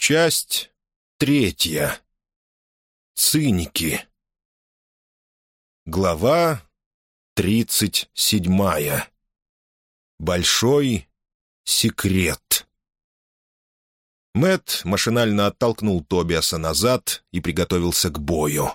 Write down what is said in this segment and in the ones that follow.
Часть третья. Циники. Глава тридцать седьмая. Большой секрет. Мэт машинально оттолкнул Тобиаса назад и приготовился к бою.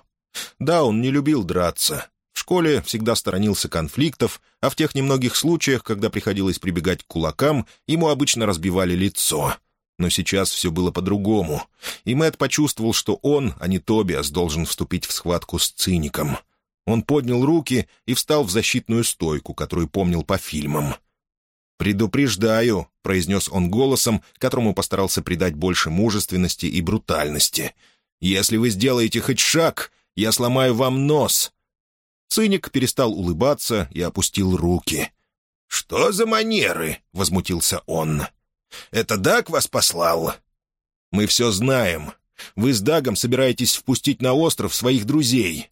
Да, он не любил драться. В школе всегда сторонился конфликтов, а в тех немногих случаях, когда приходилось прибегать к кулакам, ему обычно разбивали лицо — но сейчас все было по-другому, и Мэт почувствовал, что он, а не Тобиас, должен вступить в схватку с циником. Он поднял руки и встал в защитную стойку, которую помнил по фильмам. «Предупреждаю», — произнес он голосом, которому постарался придать больше мужественности и брутальности. «Если вы сделаете хоть шаг, я сломаю вам нос». Циник перестал улыбаться и опустил руки. «Что за манеры?» — возмутился он. Это Даг вас послал?» «Мы все знаем. Вы с Дагом собираетесь впустить на остров своих друзей».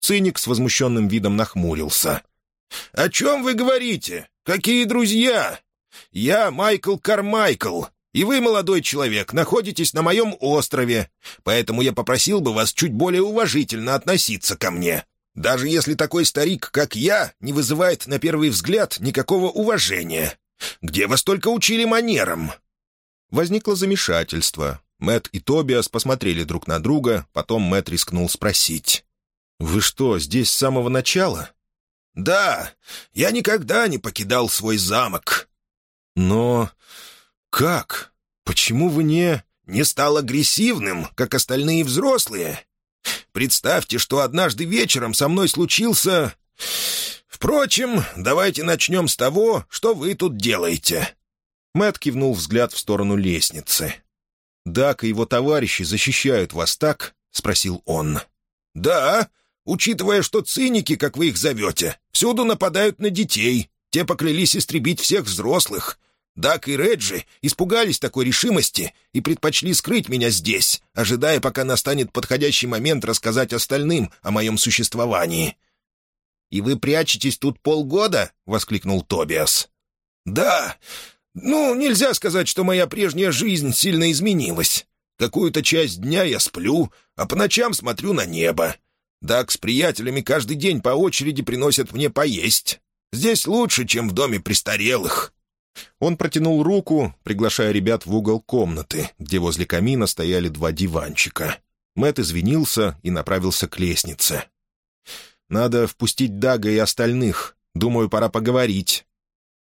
Циник с возмущенным видом нахмурился. «О чем вы говорите? Какие друзья? Я Майкл Кармайкл, и вы, молодой человек, находитесь на моем острове, поэтому я попросил бы вас чуть более уважительно относиться ко мне, даже если такой старик, как я, не вызывает на первый взгляд никакого уважения. Где вас только учили манерам?» Возникло замешательство. Мэт и Тобиас посмотрели друг на друга, потом Мэт рискнул спросить. «Вы что, здесь с самого начала?» «Да, я никогда не покидал свой замок». «Но... как? Почему вы не...» «Не стал агрессивным, как остальные взрослые? Представьте, что однажды вечером со мной случился Впрочем, давайте начнем с того, что вы тут делаете». Мэтт кивнул взгляд в сторону лестницы. «Дак и его товарищи защищают вас так?» — спросил он. «Да, учитывая, что циники, как вы их зовете, всюду нападают на детей. Те поклялись истребить всех взрослых. Дак и Реджи испугались такой решимости и предпочли скрыть меня здесь, ожидая, пока настанет подходящий момент рассказать остальным о моем существовании. «И вы прячетесь тут полгода?» — воскликнул Тобиас. «Да. Ну, нельзя сказать, что моя прежняя жизнь сильно изменилась. Какую-то часть дня я сплю, а по ночам смотрю на небо. Дак с приятелями каждый день по очереди приносят мне поесть. Здесь лучше, чем в доме престарелых». Он протянул руку, приглашая ребят в угол комнаты, где возле камина стояли два диванчика. Мэт извинился и направился к лестнице. Надо впустить Дага и остальных. Думаю, пора поговорить».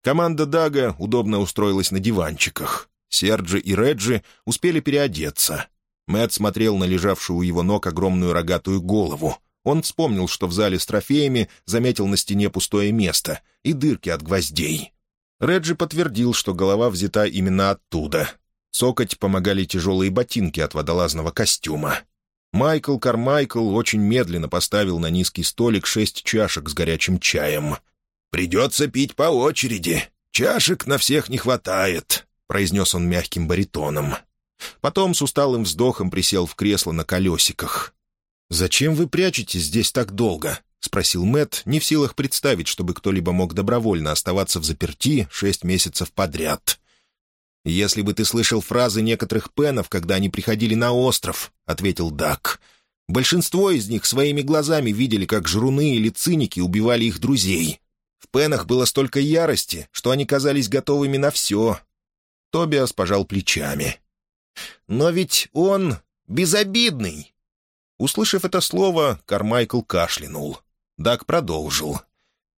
Команда Дага удобно устроилась на диванчиках. Серджи и Реджи успели переодеться. Мэт смотрел на лежавшую у его ног огромную рогатую голову. Он вспомнил, что в зале с трофеями заметил на стене пустое место и дырки от гвоздей. Реджи подтвердил, что голова взята именно оттуда. Цокать помогали тяжелые ботинки от водолазного костюма. Майкл Кармайкл очень медленно поставил на низкий столик шесть чашек с горячим чаем. «Придется пить по очереди. Чашек на всех не хватает», — произнес он мягким баритоном. Потом с усталым вздохом присел в кресло на колесиках. «Зачем вы прячетесь здесь так долго?» — спросил Мэт, не в силах представить, чтобы кто-либо мог добровольно оставаться в заперти шесть месяцев подряд. «Если бы ты слышал фразы некоторых пенов, когда они приходили на остров», — ответил Дак. «Большинство из них своими глазами видели, как жруны или циники убивали их друзей. В пенах было столько ярости, что они казались готовыми на все». Тобиас пожал плечами. «Но ведь он безобидный». Услышав это слово, Кармайкл кашлянул. Дак продолжил.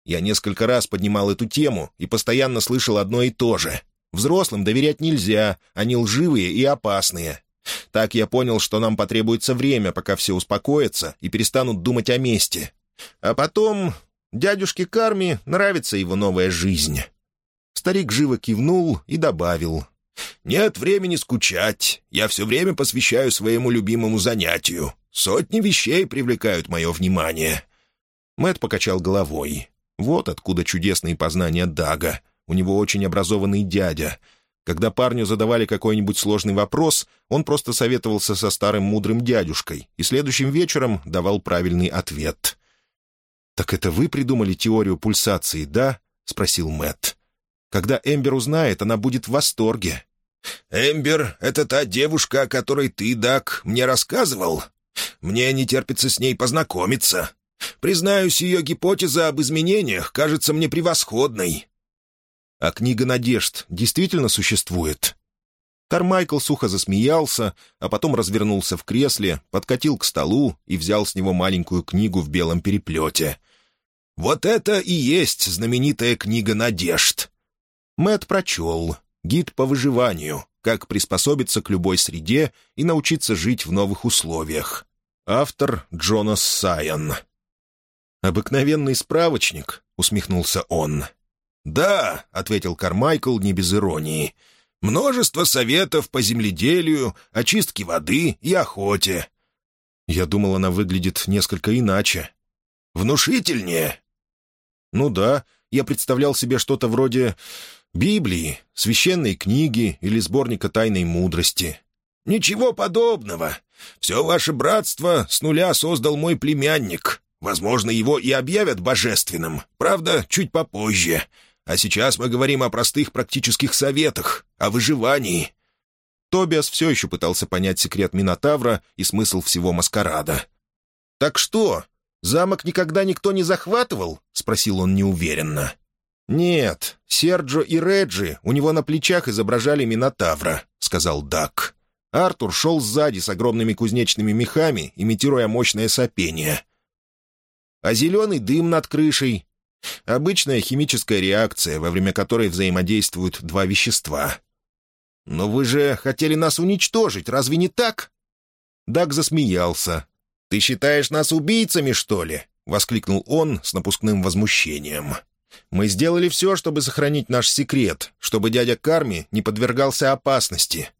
«Я несколько раз поднимал эту тему и постоянно слышал одно и то же. Взрослым доверять нельзя, они лживые и опасные. Так я понял, что нам потребуется время, пока все успокоятся и перестанут думать о месте. А потом дядюшке Карми нравится его новая жизнь». Старик живо кивнул и добавил. «Нет времени скучать. Я все время посвящаю своему любимому занятию. Сотни вещей привлекают мое внимание». Мэт покачал головой. Вот откуда чудесные познания Дага. У него очень образованный дядя. Когда парню задавали какой-нибудь сложный вопрос, он просто советовался со старым мудрым дядюшкой и следующим вечером давал правильный ответ. «Так это вы придумали теорию пульсации, да?» — спросил Мэтт. «Когда Эмбер узнает, она будет в восторге». «Эмбер — это та девушка, о которой ты, Дак, мне рассказывал? Мне не терпится с ней познакомиться. Признаюсь, ее гипотеза об изменениях кажется мне превосходной». «А книга надежд действительно существует?» Кармайкл сухо засмеялся, а потом развернулся в кресле, подкатил к столу и взял с него маленькую книгу в белом переплете. «Вот это и есть знаменитая книга надежд!» Мэт прочел «Гид по выживанию. Как приспособиться к любой среде и научиться жить в новых условиях». Автор Джонас Сайон. «Обыкновенный справочник», — усмехнулся он. «Да», — ответил Кармайкл не без иронии, — Множество советов по земледелию, очистке воды и охоте». Я думал, она выглядит несколько иначе. «Внушительнее?» «Ну да, я представлял себе что-то вроде Библии, священной книги или сборника тайной мудрости». «Ничего подобного. Все ваше братство с нуля создал мой племянник. Возможно, его и объявят божественным. Правда, чуть попозже. А сейчас мы говорим о простых практических советах, о выживании». Тобиас все еще пытался понять секрет Минотавра и смысл всего маскарада. «Так что, замок никогда никто не захватывал?» — спросил он неуверенно. «Нет, Серджо и Реджи у него на плечах изображали Минотавра», — сказал Дак. Артур шел сзади с огромными кузнечными мехами, имитируя мощное сопение. «А зеленый дым над крышей?» Обычная химическая реакция, во время которой взаимодействуют два вещества. «Но вы же хотели нас уничтожить, разве не так?» Даг засмеялся. «Ты считаешь нас убийцами, что ли?» — воскликнул он с напускным возмущением. «Мы сделали все, чтобы сохранить наш секрет, чтобы дядя Карми не подвергался опасности.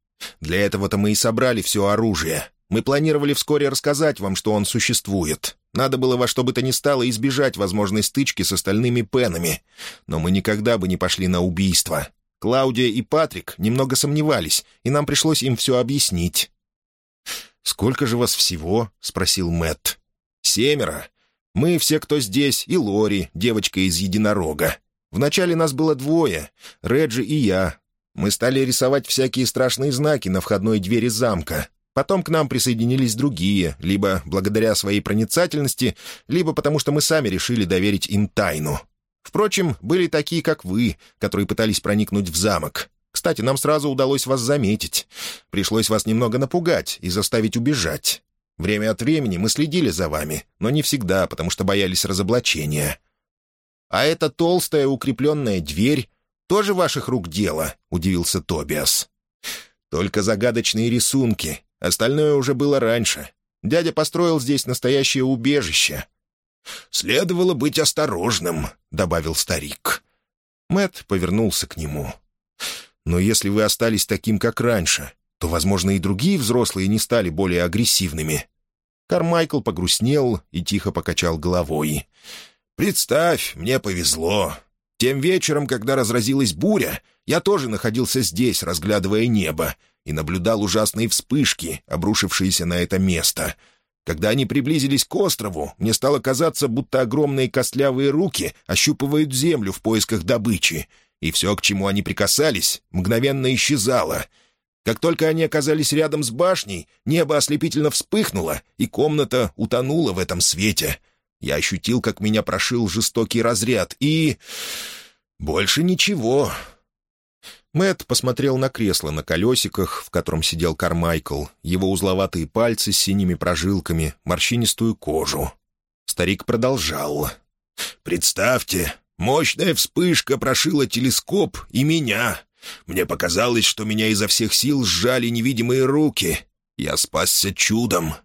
Для этого-то мы и собрали все оружие. Мы планировали вскоре рассказать вам, что он существует. Надо было во что бы то ни стало избежать возможной стычки с остальными пенами. Но мы никогда бы не пошли на убийство. Клаудия и Патрик немного сомневались, и нам пришлось им все объяснить. «Сколько же вас всего?» — спросил Мэтт. «Семеро. Мы все, кто здесь, и Лори, девочка из единорога. Вначале нас было двое — Реджи и я. Мы стали рисовать всякие страшные знаки на входной двери замка, Потом к нам присоединились другие, либо благодаря своей проницательности, либо потому что мы сами решили доверить им тайну. Впрочем, были такие, как вы, которые пытались проникнуть в замок. Кстати, нам сразу удалось вас заметить. Пришлось вас немного напугать и заставить убежать. Время от времени мы следили за вами, но не всегда, потому что боялись разоблачения. «А эта толстая укрепленная дверь тоже ваших рук дело?» — удивился Тобиас. «Только загадочные рисунки, Остальное уже было раньше. Дядя построил здесь настоящее убежище». «Следовало быть осторожным», — добавил старик. Мэт повернулся к нему. «Но если вы остались таким, как раньше, то, возможно, и другие взрослые не стали более агрессивными». Кармайкл погрустнел и тихо покачал головой. «Представь, мне повезло. Тем вечером, когда разразилась буря, я тоже находился здесь, разглядывая небо, и наблюдал ужасные вспышки, обрушившиеся на это место. Когда они приблизились к острову, мне стало казаться, будто огромные костлявые руки ощупывают землю в поисках добычи, и все, к чему они прикасались, мгновенно исчезало. Как только они оказались рядом с башней, небо ослепительно вспыхнуло, и комната утонула в этом свете. Я ощутил, как меня прошил жестокий разряд, и... Больше ничего. Мэт посмотрел на кресло на колесиках, в котором сидел Кармайкл, его узловатые пальцы с синими прожилками, морщинистую кожу. Старик продолжал. «Представьте, мощная вспышка прошила телескоп и меня. Мне показалось, что меня изо всех сил сжали невидимые руки. Я спасся чудом.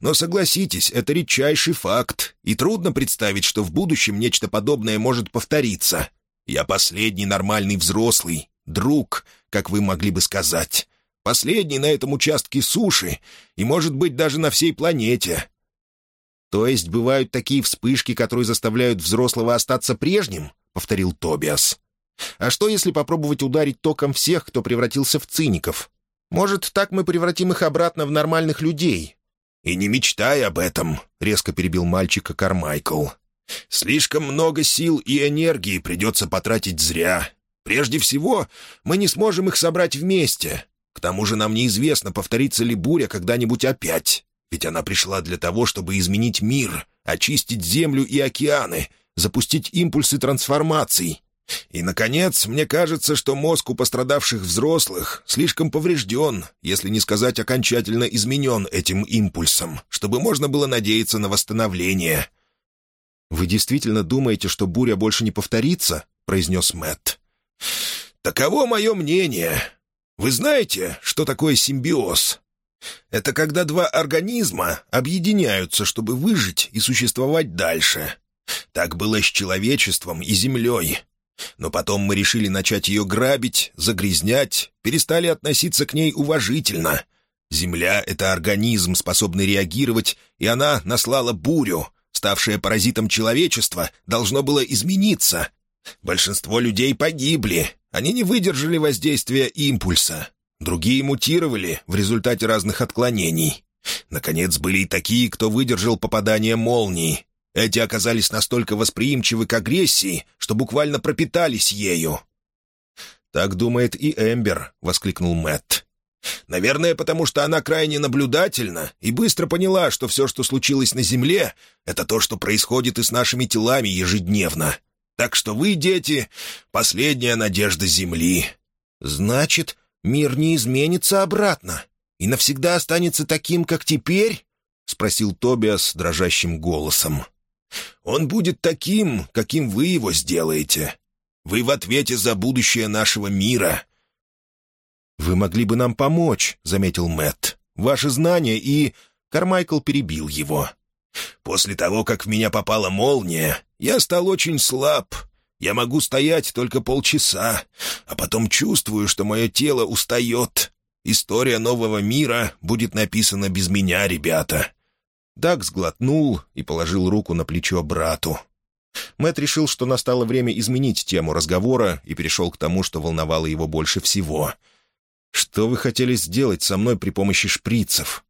Но согласитесь, это редчайший факт, и трудно представить, что в будущем нечто подобное может повториться. Я последний нормальный взрослый, друг, как вы могли бы сказать. Последний на этом участке суши, и, может быть, даже на всей планете. То есть бывают такие вспышки, которые заставляют взрослого остаться прежним? — повторил Тобиас. А что, если попробовать ударить током всех, кто превратился в циников? Может, так мы превратим их обратно в нормальных людей?» «И не мечтай об этом», — резко перебил мальчика Кармайкл. «Слишком много сил и энергии придется потратить зря. Прежде всего, мы не сможем их собрать вместе. К тому же нам неизвестно, повторится ли буря когда-нибудь опять. Ведь она пришла для того, чтобы изменить мир, очистить землю и океаны, запустить импульсы трансформаций. И, наконец, мне кажется, что мозг у пострадавших взрослых слишком поврежден, если не сказать окончательно изменен этим импульсом, чтобы можно было надеяться на восстановление. «Вы действительно думаете, что буря больше не повторится?» — произнес Мэтт. «Таково мое мнение. Вы знаете, что такое симбиоз?» Это когда два организма объединяются, чтобы выжить и существовать дальше. Так было с человечеством и Землей. Но потом мы решили начать ее грабить, загрязнять, перестали относиться к ней уважительно. Земля — это организм, способный реагировать, и она наслала бурю. Ставшая паразитом человечества, должно было измениться. Большинство людей погибли, они не выдержали воздействия импульса. Другие мутировали в результате разных отклонений. Наконец, были и такие, кто выдержал попадание молнии. Эти оказались настолько восприимчивы к агрессии, что буквально пропитались ею. «Так думает и Эмбер», — воскликнул Мэтт. «Наверное, потому что она крайне наблюдательна и быстро поняла, что все, что случилось на Земле, — это то, что происходит и с нашими телами ежедневно. Так что вы, дети, последняя надежда Земли». «Значит, мир не изменится обратно и навсегда останется таким, как теперь?» — спросил Тобиас дрожащим голосом. «Он будет таким, каким вы его сделаете. Вы в ответе за будущее нашего мира». «Вы могли бы нам помочь», — заметил Мэтт. «Ваши знания и...» Кармайкл перебил его. «После того, как в меня попала молния, я стал очень слаб. Я могу стоять только полчаса, а потом чувствую, что мое тело устает. История нового мира будет написана без меня, ребята». Даг сглотнул и положил руку на плечо брату. Мэт решил, что настало время изменить тему разговора и перешел к тому, что волновало его больше всего. «Что вы хотели сделать со мной при помощи шприцев?»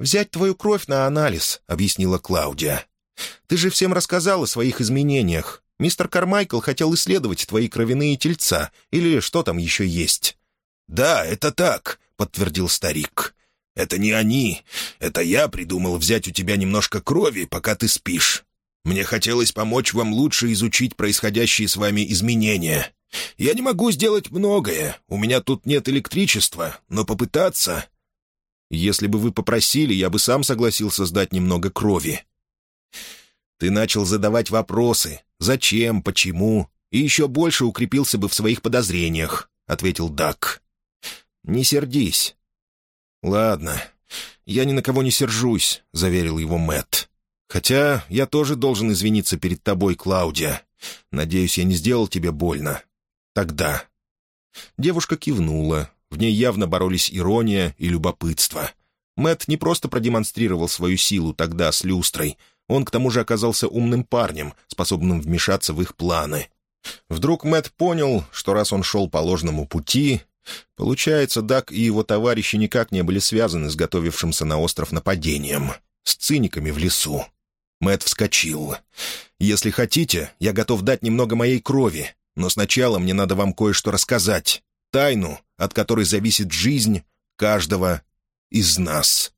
«Взять твою кровь на анализ», — объяснила Клаудия. «Ты же всем рассказал о своих изменениях. Мистер Кармайкл хотел исследовать твои кровяные тельца, или что там еще есть». «Да, это так», — подтвердил старик. «Это не они. Это я придумал взять у тебя немножко крови, пока ты спишь. Мне хотелось помочь вам лучше изучить происходящие с вами изменения. Я не могу сделать многое. У меня тут нет электричества, но попытаться...» «Если бы вы попросили, я бы сам согласился сдать немного крови». «Ты начал задавать вопросы, Зачем, почему? И еще больше укрепился бы в своих подозрениях», — ответил Дак. «Не сердись». «Ладно, я ни на кого не сержусь», — заверил его Мэт. «Хотя я тоже должен извиниться перед тобой, Клаудия. Надеюсь, я не сделал тебе больно. Тогда». Девушка кивнула. В ней явно боролись ирония и любопытство. Мэт не просто продемонстрировал свою силу тогда с люстрой, он к тому же оказался умным парнем, способным вмешаться в их планы. Вдруг Мэт понял, что раз он шел по ложному пути, получается, Дак и его товарищи никак не были связаны с готовившимся на остров нападением, с циниками в лесу. Мэт вскочил. «Если хотите, я готов дать немного моей крови, но сначала мне надо вам кое-что рассказать. Тайну, от которой зависит жизнь каждого из нас».